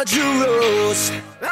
hard you.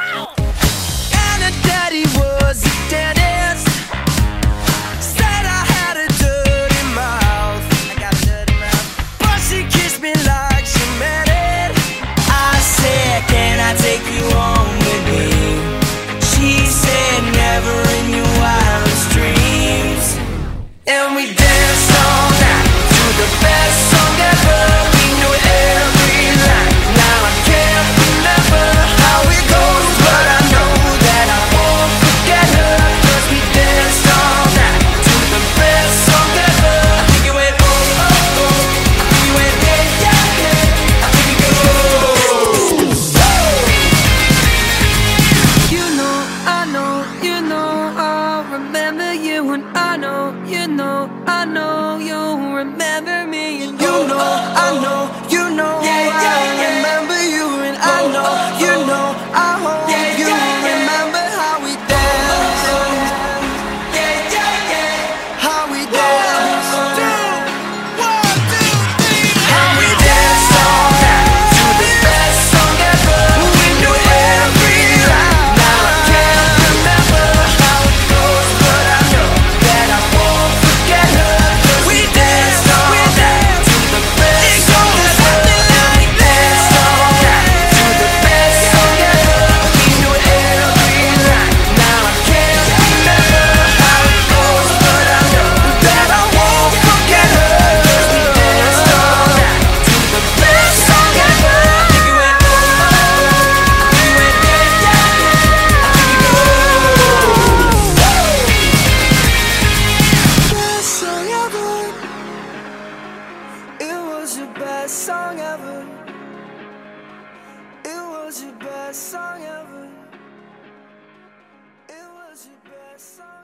I know, you know, I know you remember. It was your best song ever. It was your best song.